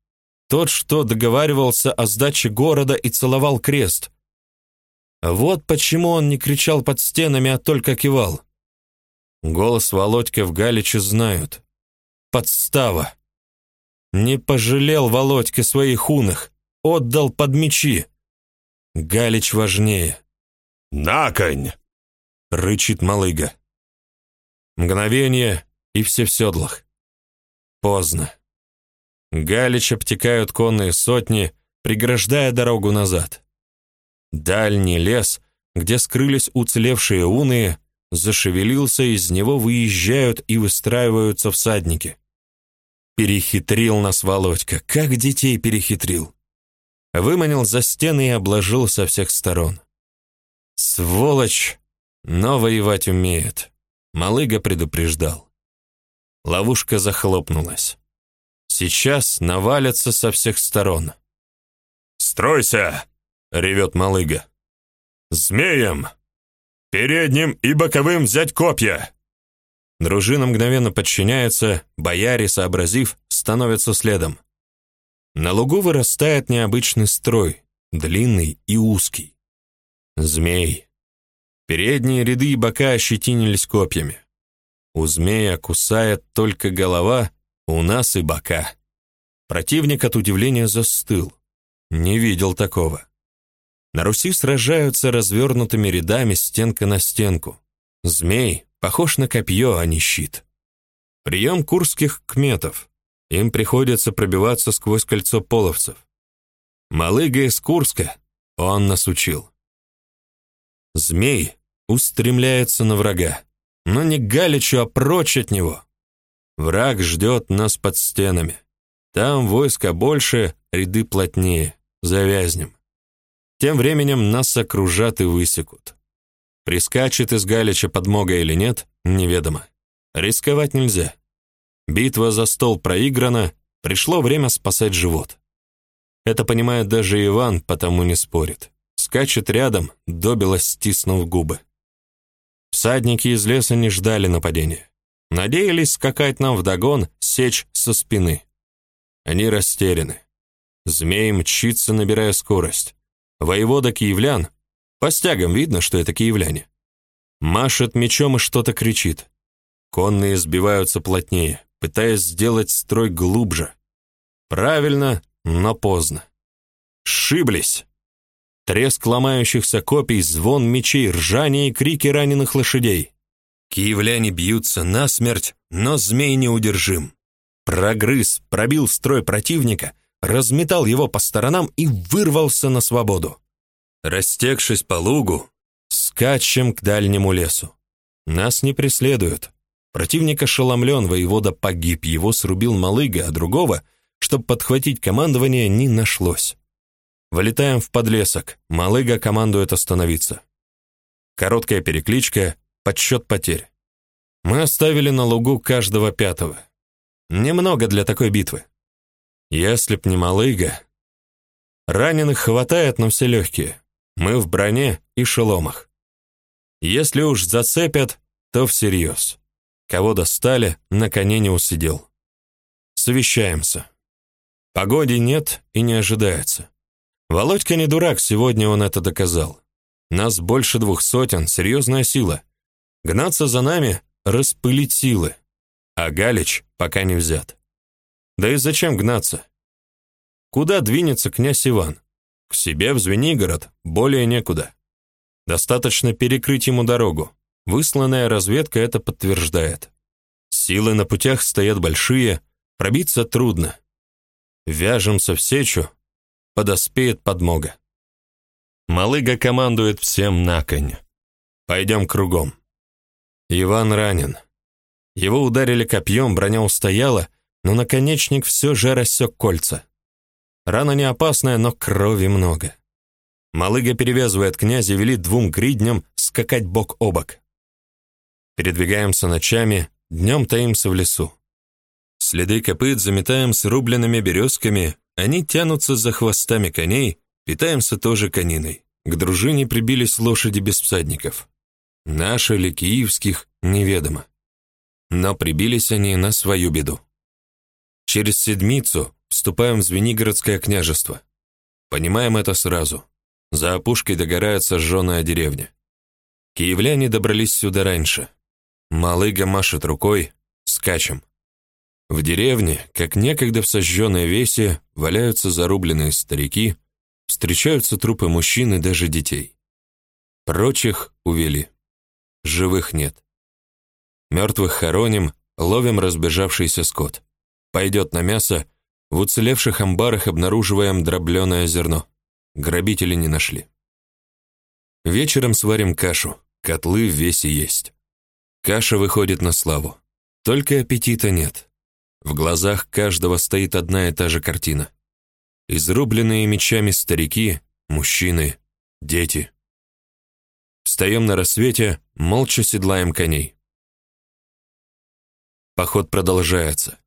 Тот, что договаривался о сдаче города и целовал крест. Вот почему он не кричал под стенами, а только кивал. Голос Володька в Галиче знают. Подстава. Не пожалел Володька своих унах, отдал под мечи. Галич важнее. «На конь!» — рычит малыга. Мгновение, и все в седлах. Поздно. Галич обтекают конные сотни, преграждая дорогу назад. Дальний лес, где скрылись уцелевшие уные, зашевелился, из него выезжают и выстраиваются всадники. Перехитрил нас Володька, как детей перехитрил. Выманил за стены и обложил со всех сторон. Сволочь, но воевать умеет. Малыга предупреждал. Ловушка захлопнулась. Сейчас навалятся со всех сторон. «Стройся!» — ревет малыга. «Змеем! Передним и боковым взять копья!» Дружина мгновенно подчиняется, бояре, сообразив, становятся следом. На лугу вырастает необычный строй, длинный и узкий. Змей. Передние ряды и бока ощетинились копьями. У змея кусает только голова, у нас и бока. Противник от удивления застыл. Не видел такого. На Руси сражаются развернутыми рядами стенка на стенку. Змей похож на копье, а не щит. Прием курских кметов. им приходится пробиваться сквозь кольцо половцев. Малыга из Курска он нас учил. Змей устремляется на врага, но не к Галичу, а прочь от него. Враг ждет нас под стенами. Там войска больше, ряды плотнее. Завязнем. Тем временем нас окружат и высекут. Прискачет из Галича подмога или нет, неведомо. Рисковать нельзя. Битва за стол проиграна, пришло время спасать живот. Это понимает даже Иван, потому не спорит. Скачет рядом, добело стиснув губы. Всадники из леса не ждали нападения. Надеялись скакать нам вдогон, сечь со спины. Они растеряны. Змей мчится, набирая скорость. Воевода киевлян, по стягам видно, что это киевляне, машет мечом и что-то кричит. Конные сбиваются плотнее, пытаясь сделать строй глубже. Правильно, но поздно. Шиблись. Треск ломающихся копий, звон мечей, ржание и крики раненых лошадей. Киевляне бьются насмерть, но змей неудержим. Прогрыз, пробил строй противника, разметал его по сторонам и вырвался на свободу. Растекшись по лугу, скачем к дальнему лесу. Нас не преследуют. Противник ошеломлен, воевода погиб, его срубил Малыга, а другого, чтобы подхватить командование, не нашлось. Вылетаем в подлесок, Малыга командует остановиться. Короткая перекличка, подсчет потерь. Мы оставили на лугу каждого пятого. Немного для такой битвы. Если б не Малыга... Раненых хватает, но все легкие. Мы в броне и шеломах. Если уж зацепят, то всерьез. Кого достали, на коне не усидел. Совещаемся. Погоди нет и не ожидается. Володька не дурак, сегодня он это доказал. Нас больше двух сотен, серьезная сила. Гнаться за нами — распылить силы. А Галич пока не взят. Да и зачем гнаться? Куда двинется князь Иван? К себе в Звенигород, более некуда. Достаточно перекрыть ему дорогу. Высланная разведка это подтверждает. Силы на путях стоят большие, пробиться трудно. Вяжемся в сечу, подоспеет подмога. Малыга командует всем на конь. Пойдем кругом. Иван ранен. Его ударили копьем, броня устояла, но наконечник все же рассек кольца. Рана не опасная, но крови много. Малыга перевязывает князя, велит двум гридням скакать бок о бок. Передвигаемся ночами, днем таимся в лесу. Следы копыт заметаем с рубленными березками, они тянутся за хвостами коней, питаемся тоже кониной. К дружине прибились лошади без всадников. Наши ли киевских, неведомо. Но прибились они на свою беду. Через седмицу вступаем в Звенигородское княжество. Понимаем это сразу. За опушкой догорает сожженная деревня. Киевляне добрались сюда раньше. Малыга машет рукой, скачем. В деревне, как некогда в сожженной весе, валяются зарубленные старики, встречаются трупы мужчин и даже детей. Прочих увели. Живых нет. Мертвых хороним, ловим разбежавшийся скот. Пойдет на мясо, в уцелевших амбарах обнаруживаем дробленое зерно. Грабители не нашли. Вечером сварим кашу, котлы в весе есть. Каша выходит на славу. Только аппетита нет. В глазах каждого стоит одна и та же картина. Изрубленные мечами старики, мужчины, дети. Встаем на рассвете, молча седлаем коней. Поход продолжается.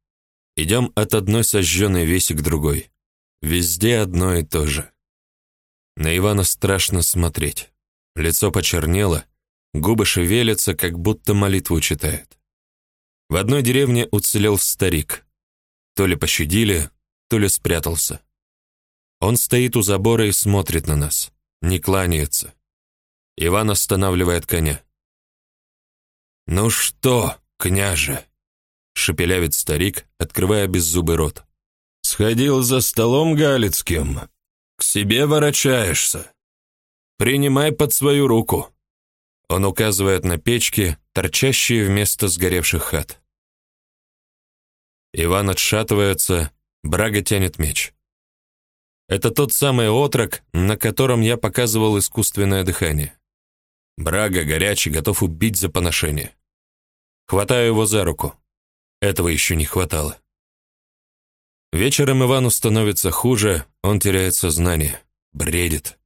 Идем от одной сожженной веси к другой. Везде одно и то же. На Ивана страшно смотреть. Лицо почернело, губы шевелятся, как будто молитву читает. В одной деревне уцелел старик. То ли пощадили, то ли спрятался. Он стоит у забора и смотрит на нас, не кланяется. Иван останавливает коня. «Ну что, княже?» шепелявит старик, открывая беззубый рот. «Сходил за столом Галицким. К себе ворочаешься. Принимай под свою руку». Он указывает на печки, торчащие вместо сгоревших хат. Иван отшатывается, Брага тянет меч. Это тот самый отрок, на котором я показывал искусственное дыхание. Брага горячий, готов убить за поношение. Хватаю его за руку. Этого еще не хватало. Вечером Ивану становится хуже, он теряет сознание, бредит.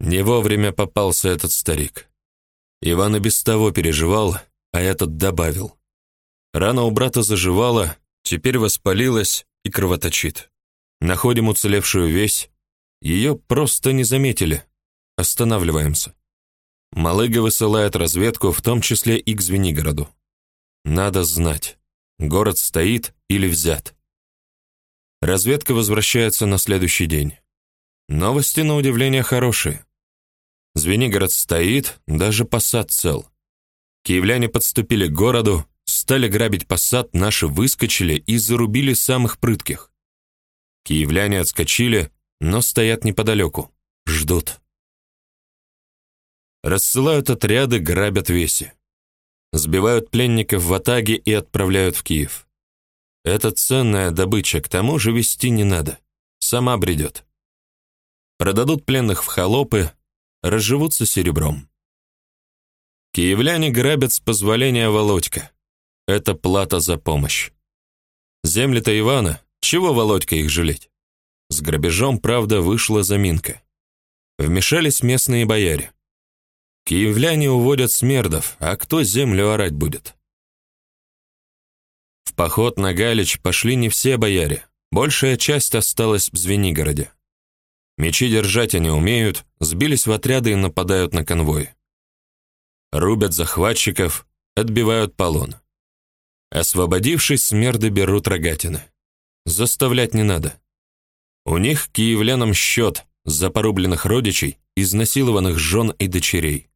Не вовремя попался этот старик. Иван и без того переживал, а этот добавил. Рана у брата заживала, теперь воспалилась и кровоточит. Находим уцелевшую весь, ее просто не заметили. Останавливаемся. Малыга высылает разведку, в том числе и к Звенигороду. Надо знать, город стоит или взят. Разведка возвращается на следующий день. Новости, на удивление, хорошие. Звенигород стоит, даже посад цел. Киевляне подступили к городу, стали грабить посад, наши выскочили и зарубили самых прытких. Киевляне отскочили, но стоят неподалеку, ждут. Рассылают отряды, грабят веси. Сбивают пленников в атаге и отправляют в Киев. Это ценная добыча, к тому же вести не надо. Сама бредет. Продадут пленных в холопы, разживутся серебром. Киевляне грабят с позволения Володька. Это плата за помощь. Земли-то Ивана, чего Володька их жалеть? С грабежом, правда, вышла заминка. Вмешались местные бояре. Киевляне уводят смердов, а кто землю орать будет? В поход на Галич пошли не все бояре. Большая часть осталась в Звенигороде. Мечи держать они умеют, сбились в отряды и нападают на конвои. Рубят захватчиков, отбивают полон. Освободившись, смерды берут рогатины. Заставлять не надо. У них киевлянам счет за порубленных родичей, изнасилованных жен и дочерей.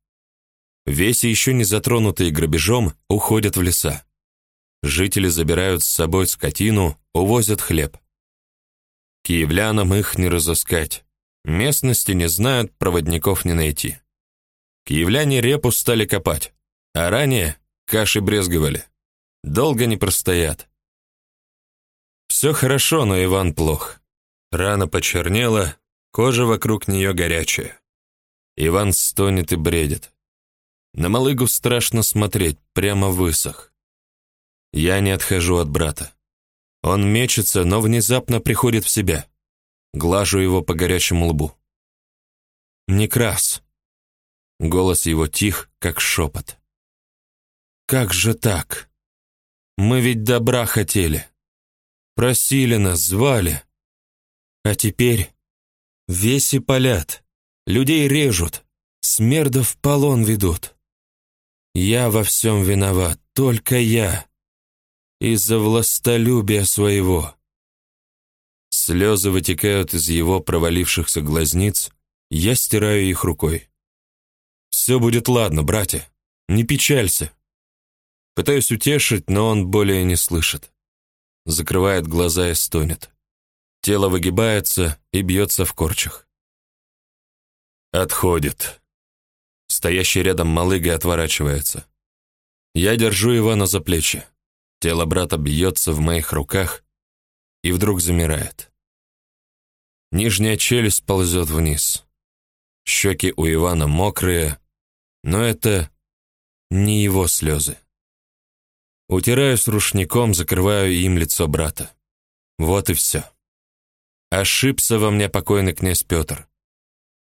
Веси, еще не затронутые грабежом, уходят в леса. Жители забирают с собой скотину, увозят хлеб. Киевлянам их не разыскать. Местности не знают, проводников не найти. Киевляне репу стали копать, а ранее каши брезговали. Долго не простоят. Все хорошо, но Иван плох. Рана почернела, кожа вокруг нее горячая. Иван стонет и бредит. На малыгу страшно смотреть, прямо высох. Я не отхожу от брата. Он мечется, но внезапно приходит в себя. Глажу его по горячему лбу. «Некрас!» Голос его тих, как шепот. «Как же так? Мы ведь добра хотели. Просили нас, звали. А теперь веси палят, людей режут, смердов полон ведут. Я во всем виноват, только я. Из-за властолюбия своего. Слезы вытекают из его провалившихся глазниц, я стираю их рукой. «Все будет ладно, братья, не печалься». Пытаюсь утешить, но он более не слышит. Закрывает глаза и стонет. Тело выгибается и бьется в корчах. Отходит. Стоящий рядом малыга отворачивается. Я держу Ивана за плечи. Тело брата бьется в моих руках и вдруг замирает. Нижняя челюсть ползет вниз. Щеки у Ивана мокрые, но это не его слезы. Утираюсь рушником, закрываю им лицо брата. Вот и все. Ошибся во мне покойный князь Петр.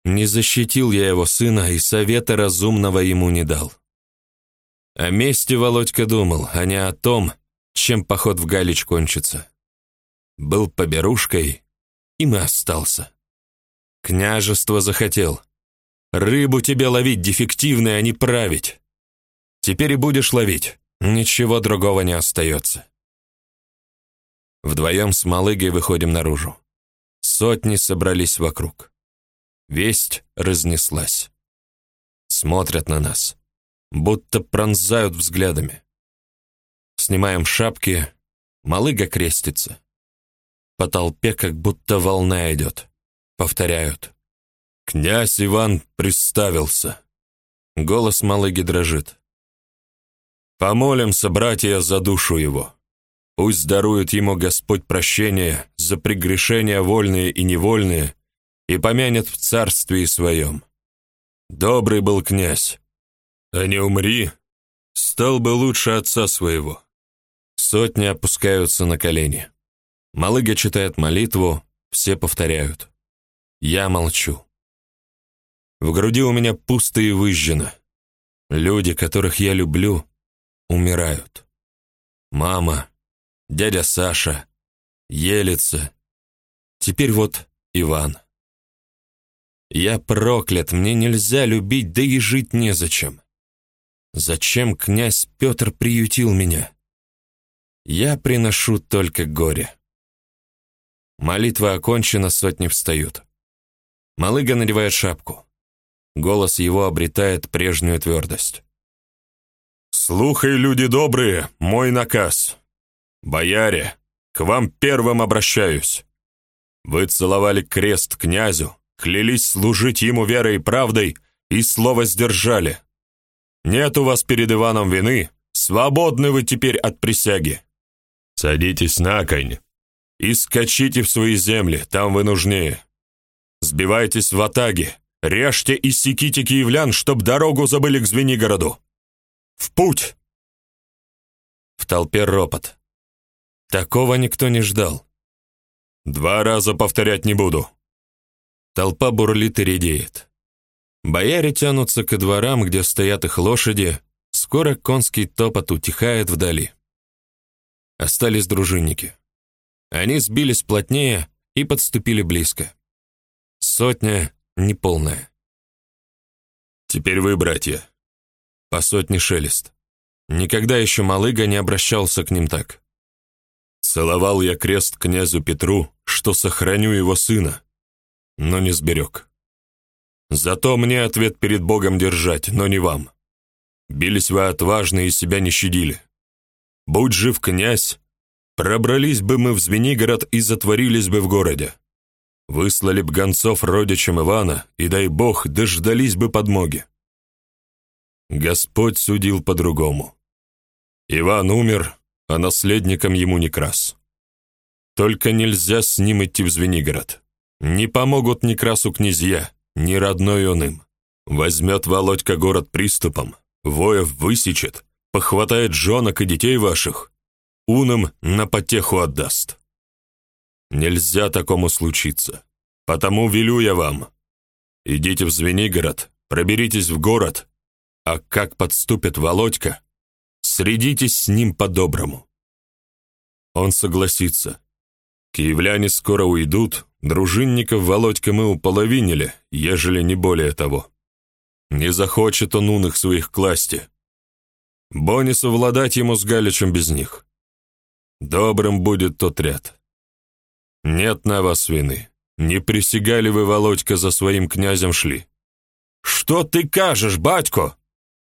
Не защитил я его сына и совета разумного ему не дал. О мести Володька думал, а не о том, чем поход в Галич кончится. Был поберушкой, им и остался. Княжество захотел. Рыбу тебе ловить дефективной, а не править. Теперь и будешь ловить, ничего другого не остается. Вдвоем с Малыгой выходим наружу. Сотни собрались вокруг. Весть разнеслась. Смотрят на нас, будто пронзают взглядами. Снимаем шапки, Малыга крестится. По толпе как будто волна идет. Повторяют. «Князь Иван представился». Голос Малыги дрожит. «Помолимся, братья, за душу его. Пусть дарует ему Господь прощение за прегрешения вольные и невольные и помянет в царстве своем. Добрый был князь, а не умри, стал бы лучше отца своего. Сотни опускаются на колени. Малыга читает молитву, все повторяют. Я молчу. В груди у меня пусто и выжжено. Люди, которых я люблю, умирают. Мама, дядя Саша, Елица, теперь вот Иван. Я проклят, мне нельзя любить, да и жить незачем. Зачем князь Петр приютил меня? Я приношу только горе. Молитва окончена, сотни встают. Малыга надевает шапку. Голос его обретает прежнюю твердость. «Слухай, люди добрые, мой наказ. Бояре, к вам первым обращаюсь. Вы целовали крест князю, клялись служить ему верой и правдой, и слово сдержали. Нет у вас перед Иваном вины, свободны вы теперь от присяги. Садитесь на конь и скачите в свои земли, там вы нужнее. Сбивайтесь в атаге, режьте и секите киевлян, чтоб дорогу забыли к Звенигороду. В путь!» В толпе ропот. Такого никто не ждал. «Два раза повторять не буду». Толпа бурлит и редеет. Бояре тянутся ко дворам, где стоят их лошади, скоро конский топот утихает вдали. Остались дружинники. Они сбились плотнее и подступили близко. Сотня неполная. Теперь вы, братья. По сотне шелест. Никогда еще Малыга не обращался к ним так. Целовал я крест князю Петру, что сохраню его сына, но не сберег. Зато мне ответ перед Богом держать, но не вам. Бились вы отважно и себя не щадили. Будь жив князь, пробрались бы мы в Звенигород и затворились бы в городе. Выслали б гонцов родичам Ивана, и, дай бог, дождались бы подмоги. Господь судил по-другому. Иван умер, а наследником ему не крас. Только нельзя с ним идти в Звенигород. Не помогут ни красу князья, ни родной он им. Возьмет Володька город приступом, воев высечет, похватает женок и детей ваших, унам на потеху отдаст. Нельзя такому случиться. Потому велю я вам. Идите в Звенигород, проберитесь в город, а как подступит Володька, средитесь с ним по-доброму. Он согласится. Киевляне скоро уйдут, дружинников Володька мы уполовинили, ежели не более того. Не захочет он уных своих класти. Бо совладать ему с Галичем без них. Добрым будет тот ряд. Нет на вас вины. Не присягали вы, Володька, за своим князем шли. Что ты кажешь, батько?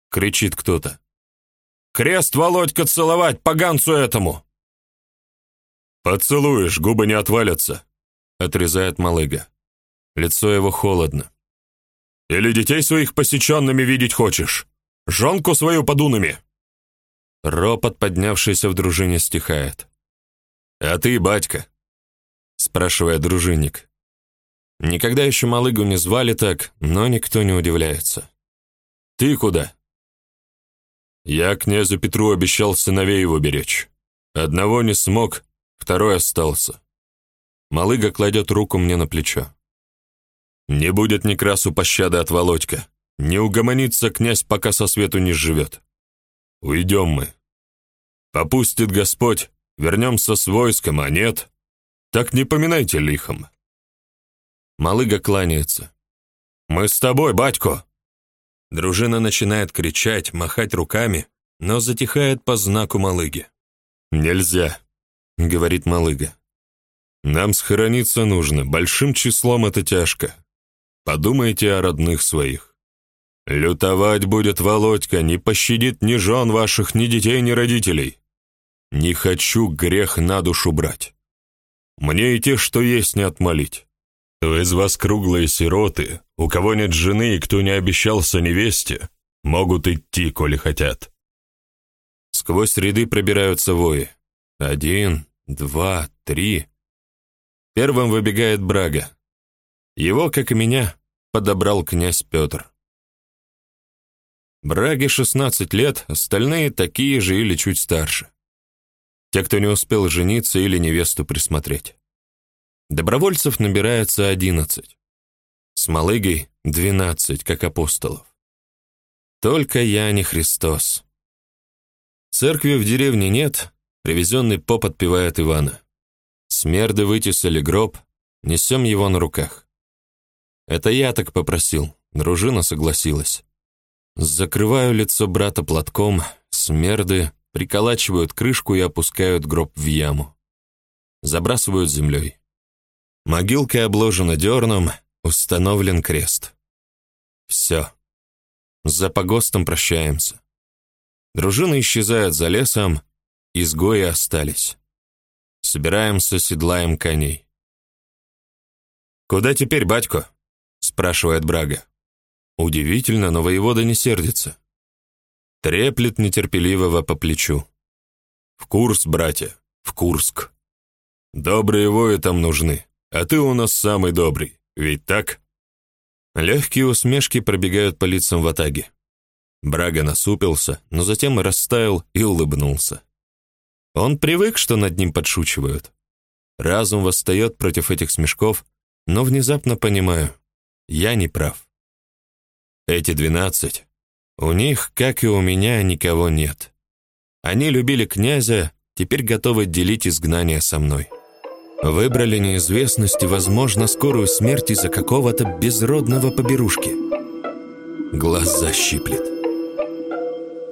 кричит кто-то. Крест, Володька, целовать поганцу этому. Поцелуешь, губы не отвалятся, отрезает Малыга. Лицо его холодно. Или детей своих посеченными видеть хочешь? Жонку свою подунами. Ропот, поднявшийся в дружине, стихает. А ты, батька, спрашивает дружинник. Никогда еще Малыгу не звали так, но никто не удивляется. Ты куда? Я князю Петру обещал сыновей его беречь. Одного не смог, второй остался. Малыга кладет руку мне на плечо. Не будет ни красу пощады от Володька. Не угомонится князь, пока со свету не живет. Уйдем мы. Попустит Господь, вернемся с войском, а нет, так не поминайте лихом. Малыга кланяется. Мы с тобой, батько. Дружина начинает кричать, махать руками, но затихает по знаку Малыги. Нельзя, говорит Малыга. Нам схорониться нужно, большим числом это тяжко. Подумайте о родных своих. Лютовать будет Володька, не пощадит ни жен ваших, ни детей, ни родителей. Не хочу грех на душу брать. Мне и те, что есть, не отмолить. Кто из вас круглые сироты, у кого нет жены и кто не обещался невесте, могут идти, коли хотят. Сквозь ряды пробираются вои. Один, два, три. Первым выбегает Брага. Его, как и меня, подобрал князь Петр. Браге 16 лет, остальные такие же или чуть старше. Те, кто не успел жениться или невесту присмотреть. Добровольцев набирается 11. С Малыгой 12, как апостолов. Только я не Христос. Церкви в деревне нет, привезенный поп отпевает Ивана. Смерды вытесали гроб, несем его на руках. Это я так попросил, дружина согласилась. Закрываю лицо брата платком, смерды приколачивают крышку и опускают гроб в яму. Забрасывают землей. Могилка обложена дерном, установлен крест. Все. За погостом прощаемся. Дружина исчезает за лесом, изгои остались. Собираемся, седлаем коней. «Куда теперь, батько?» — спрашивает Брага. Удивительно, но воевода не сердится. Треплет нетерпеливого по плечу. «В курс, братья, в Курск. Добрые вои там нужны, а ты у нас самый добрый, ведь так?» Легкие усмешки пробегают по лицам в атаге. Брага насупился, но затем растаял и улыбнулся. Он привык, что над ним подшучивают. Разум восстает против этих смешков, но внезапно понимаю, я не прав. Эти двенадцать, у них, как и у меня, никого нет. Они любили князя, теперь готовы делить изгнание со мной. Выбрали неизвестность и, возможно, скорую смерть из-за какого-то безродного поберушки. Глаз защиплет.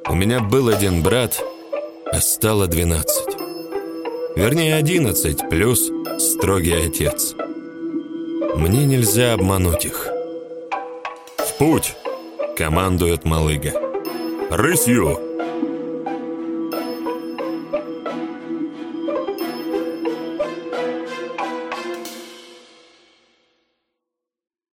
У меня был один брат, а стало двенадцать. Вернее, одиннадцать, плюс строгий отец. Мне нельзя обмануть их. «В путь!» Командует Малыга. «Рысью!»